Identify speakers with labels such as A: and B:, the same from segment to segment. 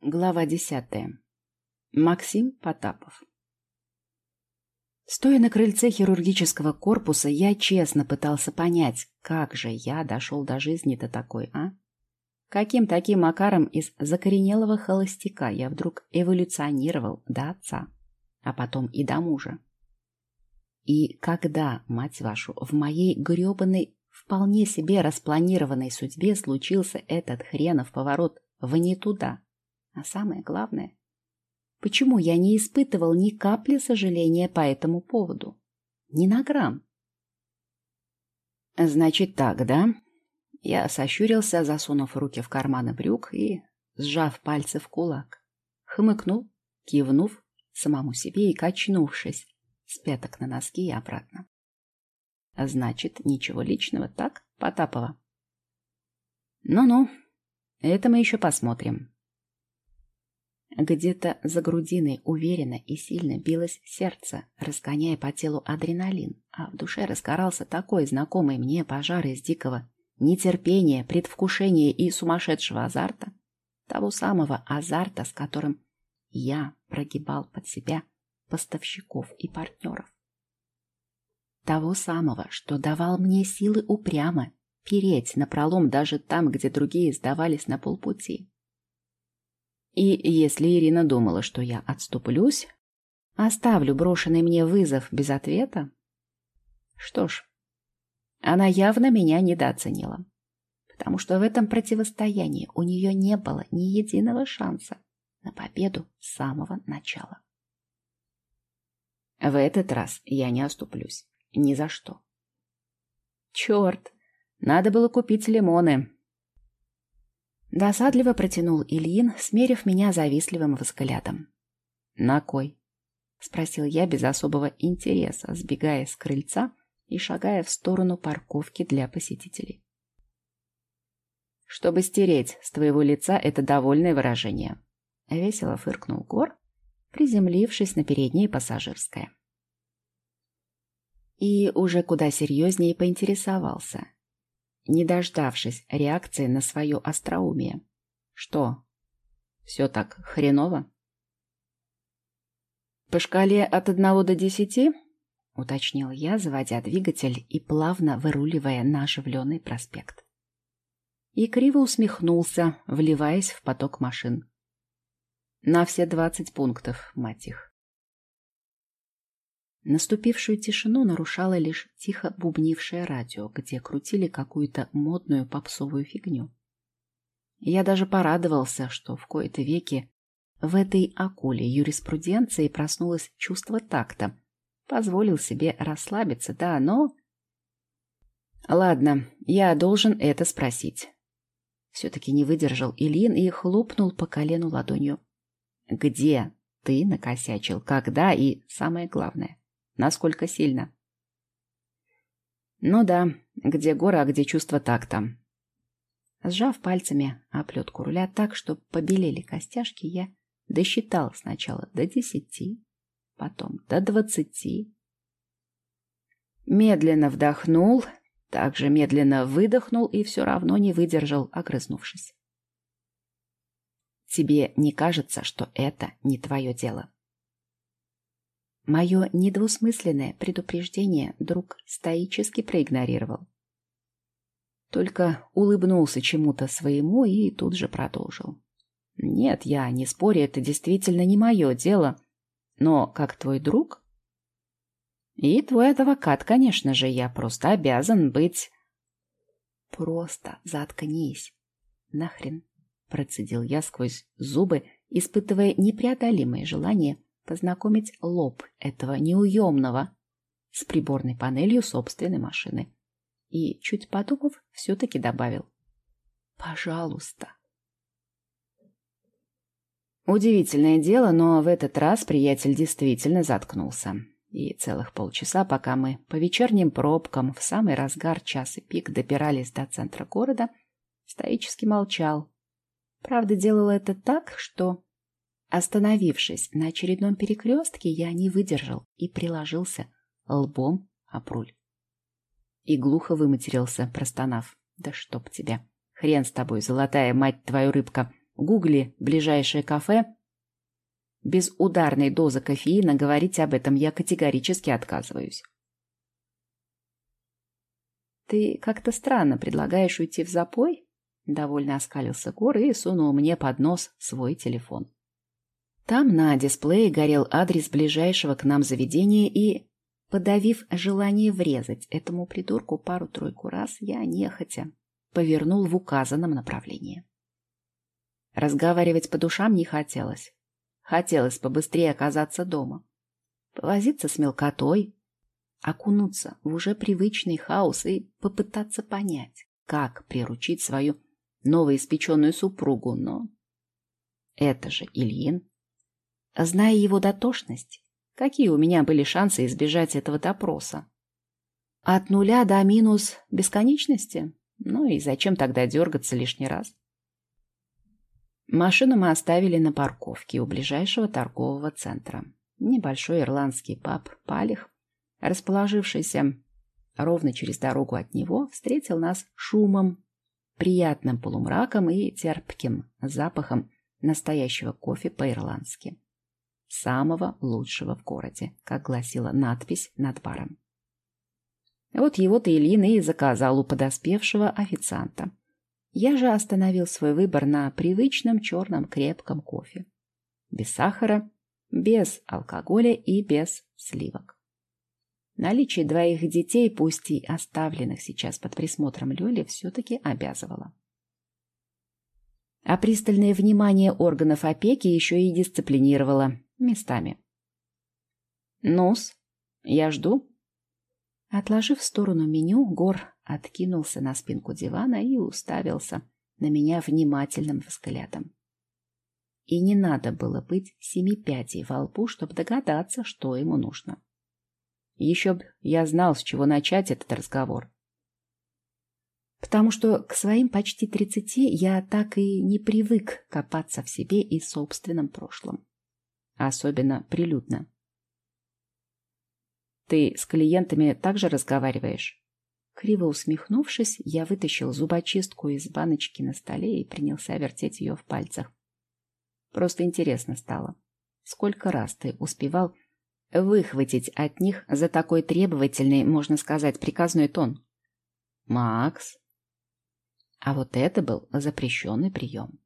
A: Глава десятая. Максим Потапов. Стоя на крыльце хирургического корпуса, я честно пытался понять, как же я дошел до жизни-то такой, а? Каким таким макаром из закоренелого холостяка я вдруг эволюционировал до отца, а потом и до мужа? И когда, мать вашу, в моей гребаной, вполне себе распланированной судьбе случился этот хренов поворот в не туда? А самое главное, почему я не испытывал ни капли сожаления по этому поводу? Ни на грамм. Значит так, да? Я сощурился, засунув руки в карманы брюк и сжав пальцы в кулак. Хмыкнул, кивнув самому себе и качнувшись с пяток на носки и обратно. Значит, ничего личного, так, Потапова? Ну-ну, это мы еще посмотрим. Где-то за грудиной уверенно и сильно билось сердце, разгоняя по телу адреналин, а в душе разгорался такой знакомый мне пожар из дикого нетерпения, предвкушения и сумасшедшего азарта, того самого азарта, с которым я прогибал под себя поставщиков и партнеров. Того самого, что давал мне силы упрямо переть на пролом даже там, где другие сдавались на полпути. И если Ирина думала, что я отступлюсь, оставлю брошенный мне вызов без ответа, что ж, она явно меня недооценила, потому что в этом противостоянии у нее не было ни единого шанса на победу с самого начала. В этот раз я не оступлюсь. Ни за что. Черт, надо было купить лимоны, Досадливо протянул Ильин, смерив меня завистливым взглядом. «На кой?» — спросил я без особого интереса, сбегая с крыльца и шагая в сторону парковки для посетителей. «Чтобы стереть с твоего лица это довольное выражение», — весело фыркнул Гор, приземлившись на переднее пассажирское. И уже куда серьезнее поинтересовался — не дождавшись реакции на свое остроумие. Что? Все так хреново? По шкале от одного до десяти? Уточнил я, заводя двигатель и плавно выруливая на оживленный проспект. И криво усмехнулся, вливаясь в поток машин. На все двадцать пунктов, мать их. Наступившую тишину нарушало лишь тихо бубнившее радио, где крутили какую-то модную попсовую фигню. Я даже порадовался, что в кои-то веки в этой акуле юриспруденции проснулось чувство такта. Позволил себе расслабиться, да, но... Ладно, я должен это спросить. Все-таки не выдержал Ильин и хлопнул по колену ладонью. Где ты накосячил, когда и, самое главное, Насколько сильно? Ну да, где гора, а где чувство такта. Сжав пальцами оплетку руля так, что побелели костяшки, я досчитал сначала до десяти, потом до двадцати. Медленно вдохнул, также медленно выдохнул и все равно не выдержал, огрызнувшись. Тебе не кажется, что это не твое дело? Мое недвусмысленное предупреждение друг стоически проигнорировал. Только улыбнулся чему-то своему и тут же продолжил. «Нет, я не спорю, это действительно не мое дело. Но как твой друг...» «И твой адвокат, конечно же, я просто обязан быть...» «Просто заткнись. Нахрен!» Процедил я сквозь зубы, испытывая непреодолимое желание познакомить лоб этого неуемного с приборной панелью собственной машины. И, чуть подумав, все-таки добавил. «Пожалуйста». Удивительное дело, но в этот раз приятель действительно заткнулся. И целых полчаса, пока мы по вечерним пробкам в самый разгар часа пик добирались до центра города, стоически молчал. Правда, делал это так, что Остановившись на очередном перекрестке, я не выдержал и приложился лбом об руль. И глухо выматерился, простонав. «Да чтоб тебя! Хрен с тобой, золотая мать твою рыбка! Гугли ближайшее кафе. Без ударной дозы кофеина говорить об этом я категорически отказываюсь. «Ты как-то странно предлагаешь уйти в запой?» Довольно оскалился Гор и сунул мне под нос свой телефон. Там на дисплее горел адрес ближайшего к нам заведения и, подавив желание врезать этому придурку пару-тройку раз, я нехотя повернул в указанном направлении. Разговаривать по душам не хотелось. Хотелось побыстрее оказаться дома. Повозиться с мелкотой, окунуться в уже привычный хаос и попытаться понять, как приручить свою новоиспеченную супругу, но... Это же Ильин. Зная его дотошность, какие у меня были шансы избежать этого допроса? От нуля до минус бесконечности? Ну и зачем тогда дергаться лишний раз? Машину мы оставили на парковке у ближайшего торгового центра. Небольшой ирландский паб «Палих», расположившийся ровно через дорогу от него, встретил нас шумом приятным полумраком и терпким запахом настоящего кофе по-ирландски. Самого лучшего в городе, как гласила надпись над баром. Вот его-то Ильин и заказал у подоспевшего официанта. Я же остановил свой выбор на привычном черном крепком кофе. Без сахара, без алкоголя и без сливок. Наличие двоих детей, пусть и оставленных сейчас под присмотром Лёли, все-таки обязывало. А пристальное внимание органов опеки еще и дисциплинировало местами. «Нус, я жду». Отложив в сторону меню, Гор откинулся на спинку дивана и уставился на меня внимательным взглядом. И не надо было быть семи пядей во лбу, чтобы догадаться, что ему нужно. Еще б я знал, с чего начать этот разговор. Потому что к своим почти тридцати я так и не привык копаться в себе и собственном прошлом. Особенно прилюдно. Ты с клиентами также разговариваешь? Криво усмехнувшись, я вытащил зубочистку из баночки на столе и принялся вертеть ее в пальцах. Просто интересно стало. Сколько раз ты успевал выхватить от них за такой требовательный, можно сказать, приказной тон. Макс. А вот это был запрещенный прием.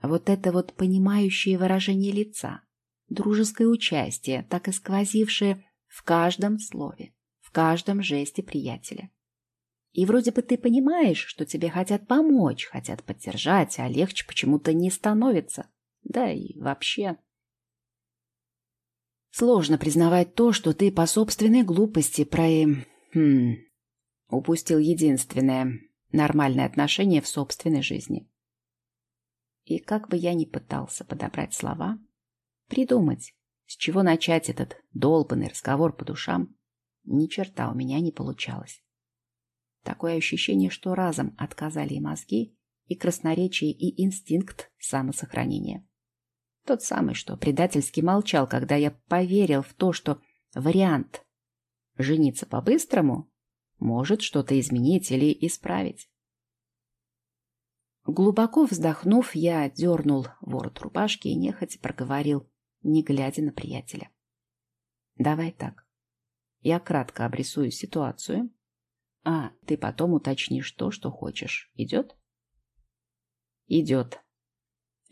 A: Вот это вот понимающее выражение лица, дружеское участие, так и сквозившее в каждом слове, в каждом жесте приятеля. И вроде бы ты понимаешь, что тебе хотят помочь, хотят поддержать, а легче почему-то не становится. Да и вообще... Сложно признавать то, что ты по собственной глупости про... Хм, упустил единственное нормальное отношение в собственной жизни. И как бы я ни пытался подобрать слова, придумать, с чего начать этот долбанный разговор по душам, ни черта у меня не получалось. Такое ощущение, что разом отказали и мозги, и красноречие, и инстинкт самосохранения. Тот самый, что предательски молчал, когда я поверил в то, что вариант «жениться по-быстрому» может что-то изменить или исправить. Глубоко вздохнув, я дернул ворот рубашки и нехотя проговорил, не глядя на приятеля. «Давай так. Я кратко обрисую ситуацию, а ты потом уточнишь то, что хочешь. Идет?» «Идет»,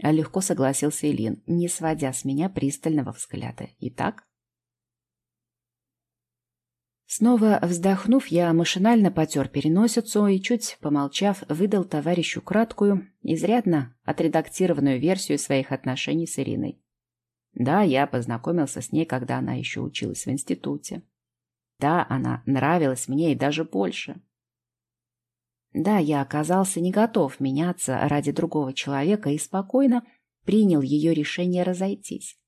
A: а легко согласился Ильин, не сводя с меня пристального взгляда. Итак? Снова вздохнув, я машинально потер переносицу и, чуть помолчав, выдал товарищу краткую, изрядно отредактированную версию своих отношений с Ириной. Да, я познакомился с ней, когда она еще училась в институте. Да, она нравилась мне и даже больше. Да, я оказался не готов меняться ради другого человека и спокойно принял ее решение разойтись.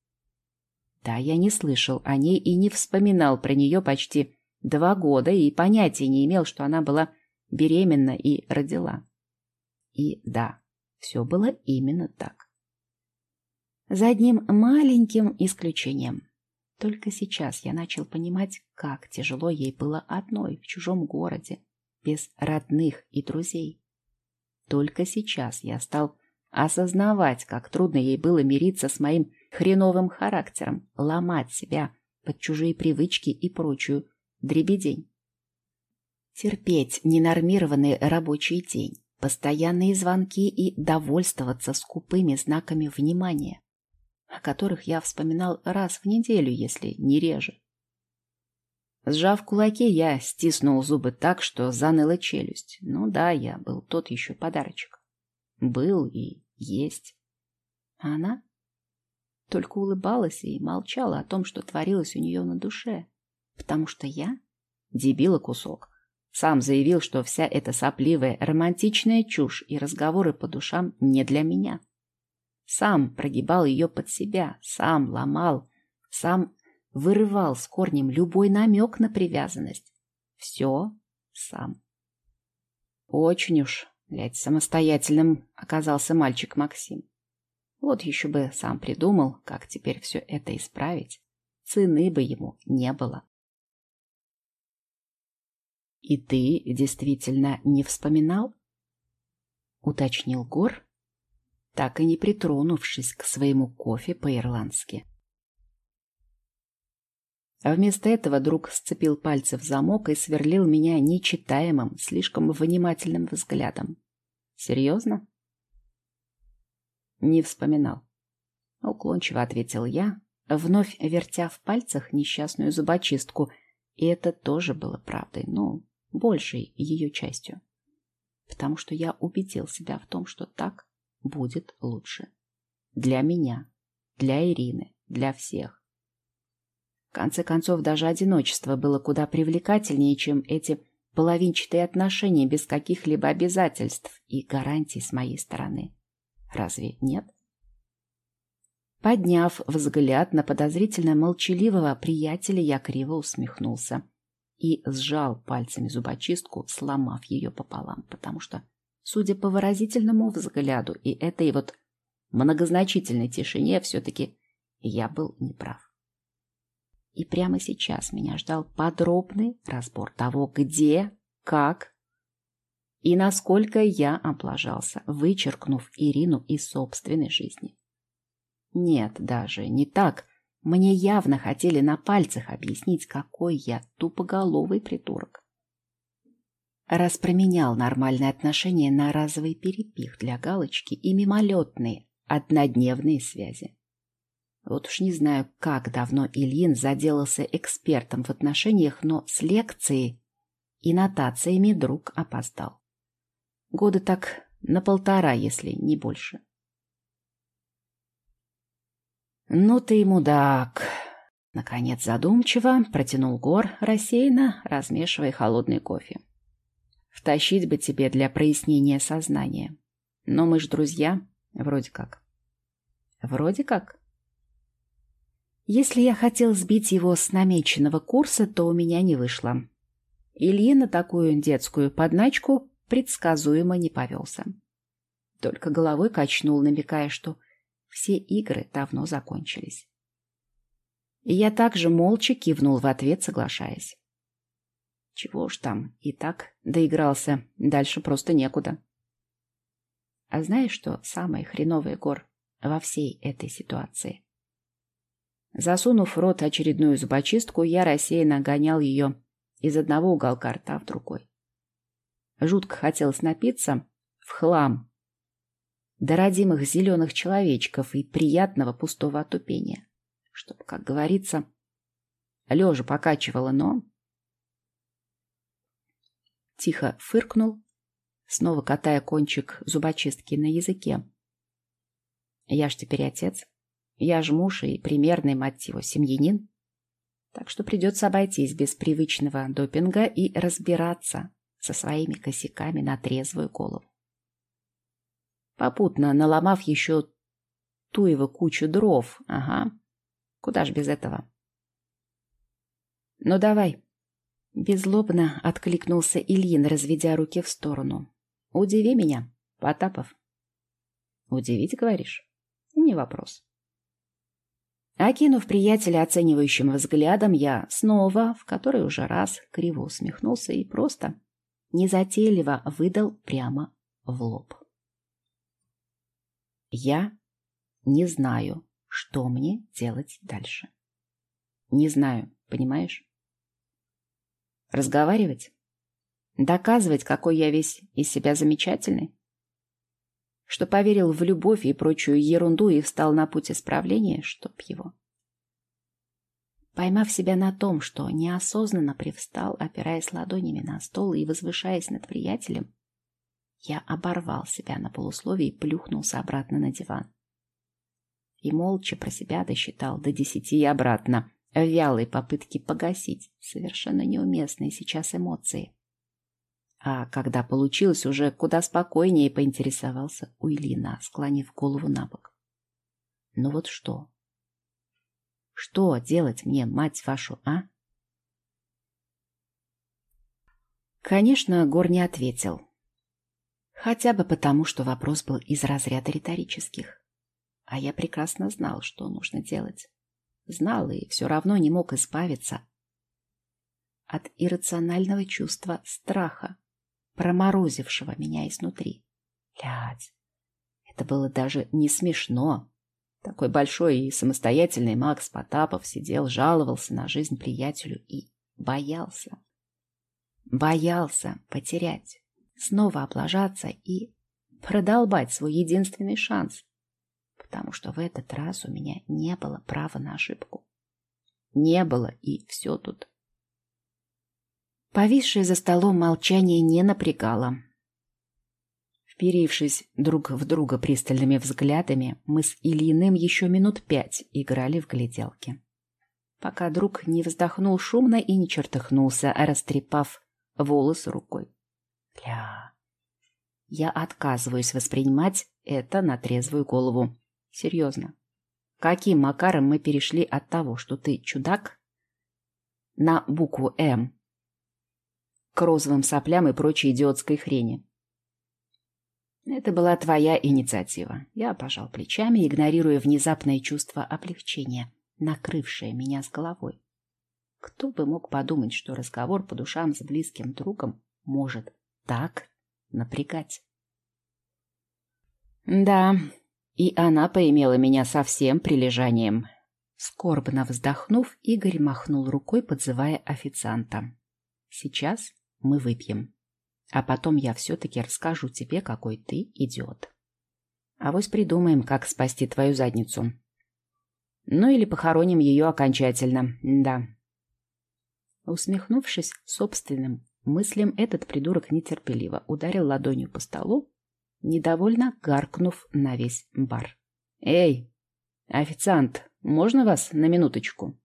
A: Да, я не слышал о ней и не вспоминал про нее почти два года и понятия не имел, что она была беременна и родила. И да, все было именно так. За одним маленьким исключением. Только сейчас я начал понимать, как тяжело ей было одной в чужом городе, без родных и друзей. Только сейчас я стал осознавать, как трудно ей было мириться с моим хреновым характером, ломать себя под чужие привычки и прочую дребедень. Терпеть ненормированный рабочий день, постоянные звонки и довольствоваться скупыми знаками внимания, о которых я вспоминал раз в неделю, если не реже. Сжав кулаки, я стиснул зубы так, что заныла челюсть. Ну да, я был тот еще подарочек. Был и есть. А она только улыбалась и молчала о том, что творилось у нее на душе. Потому что я, дебила кусок, сам заявил, что вся эта сопливая романтичная чушь и разговоры по душам не для меня. Сам прогибал ее под себя, сам ломал, сам вырывал с корнем любой намек на привязанность. Все сам. Очень уж, блядь, самостоятельным оказался мальчик Максим. Вот еще бы сам придумал, как теперь все это исправить. Цены бы ему не было. «И ты действительно не вспоминал?» — уточнил Гор, так и не притронувшись к своему кофе по-ирландски. А вместо этого друг сцепил пальцы в замок и сверлил меня нечитаемым, слишком внимательным взглядом. «Серьезно?» «Не вспоминал». Уклончиво ответил я, вновь вертя в пальцах несчастную зубочистку, и это тоже было правдой, ну, большей ее частью. Потому что я убедил себя в том, что так будет лучше. Для меня, для Ирины, для всех. В конце концов, даже одиночество было куда привлекательнее, чем эти половинчатые отношения без каких-либо обязательств и гарантий с моей стороны. Разве нет? Подняв взгляд на подозрительно молчаливого приятеля, я криво усмехнулся и сжал пальцами зубочистку, сломав ее пополам, потому что, судя по выразительному взгляду и этой вот многозначительной тишине, все-таки я был неправ. И прямо сейчас меня ждал подробный разбор того, где, как и насколько я облажался, вычеркнув Ирину из собственной жизни. Нет, даже не так. Мне явно хотели на пальцах объяснить, какой я тупоголовый придурок. Раз променял нормальные отношения на разовый перепих для галочки и мимолетные, однодневные связи. Вот уж не знаю, как давно Ильин заделался экспертом в отношениях, но с лекцией и нотациями друг опоздал. Года так на полтора, если не больше. «Ну ты мудак!» Наконец задумчиво протянул Гор, рассеянно размешивая холодный кофе. «Втащить бы тебе для прояснения сознания. Но мы ж друзья, вроде как». «Вроде как?» Если я хотел сбить его с намеченного курса, то у меня не вышло. Илья на такую детскую подначку предсказуемо не повелся. Только головой качнул, намекая, что все игры давно закончились. И я также молча кивнул в ответ, соглашаясь. Чего уж там, и так доигрался, дальше просто некуда. А знаешь, что самое хреновое, Гор, во всей этой ситуации? Засунув в рот очередную зубочистку, я рассеянно гонял ее из одного уголка рта в другой. Жутко хотелось напиться в хлам до родимых зеленых человечков и приятного пустого отупения, чтобы, как говорится, лежа покачивало, но... Тихо фыркнул, снова катая кончик зубочистки на языке. Я ж теперь отец. Я ж муж и примерный, мать его, семьянин. Так что придется обойтись без привычного допинга и разбираться со своими косяками на трезвую голову. Попутно наломав еще ту его кучу дров. Ага, куда ж без этого? Ну давай. Безлобно откликнулся Ильин, разведя руки в сторону. Удиви меня, Потапов. Удивить, говоришь? Не вопрос. Окинув приятеля оценивающим взглядом, я снова, в который уже раз, криво усмехнулся и просто незатейливо выдал прямо в лоб. Я не знаю, что мне делать дальше. Не знаю, понимаешь? Разговаривать? Доказывать, какой я весь из себя замечательный? Что поверил в любовь и прочую ерунду и встал на путь исправления, чтоб его. Поймав себя на том, что неосознанно привстал, опираясь ладонями на стол и возвышаясь над приятелем, я оборвал себя на полусловие и плюхнулся обратно на диван. И молча про себя досчитал до десяти и обратно, вялой попытке погасить совершенно неуместные сейчас эмоции. А когда получилось, уже куда спокойнее поинтересовался у склонив голову на бок. Ну вот что? Что делать мне, мать вашу, а? Конечно, Гор не ответил. Хотя бы потому, что вопрос был из разряда риторических. А я прекрасно знал, что нужно делать. Знал и все равно не мог избавиться от иррационального чувства страха, проморозившего меня изнутри. Блядь, это было даже не смешно. Такой большой и самостоятельный Макс Потапов сидел, жаловался на жизнь приятелю и боялся. Боялся потерять снова облажаться и продолбать свой единственный шанс, потому что в этот раз у меня не было права на ошибку. Не было, и все тут. Повисшее за столом молчание не напрягало. Вперившись друг в друга пристальными взглядами, мы с Ильиным еще минут пять играли в гляделки. Пока друг не вздохнул шумно и не чертыхнулся, растрепав волосы рукой. Бля. Я отказываюсь воспринимать это на трезвую голову. Серьезно. Каким макаром мы перешли от того, что ты чудак, на букву «М», к розовым соплям и прочей идиотской хрени? Это была твоя инициатива. Я пожал плечами, игнорируя внезапное чувство облегчения, накрывшее меня с головой. Кто бы мог подумать, что разговор по душам с близким другом может так напрягать. Да, и она поимела меня совсем прилежанием. Скорбно вздохнув, Игорь махнул рукой, подзывая официанта. Сейчас мы выпьем. А потом я все-таки расскажу тебе, какой ты идиот. А вось придумаем, как спасти твою задницу. Ну или похороним ее окончательно, да. Усмехнувшись собственным мыслям этот придурок нетерпеливо ударил ладонью по столу, недовольно гаркнув на весь бар. «Эй, официант, можно вас на минуточку?»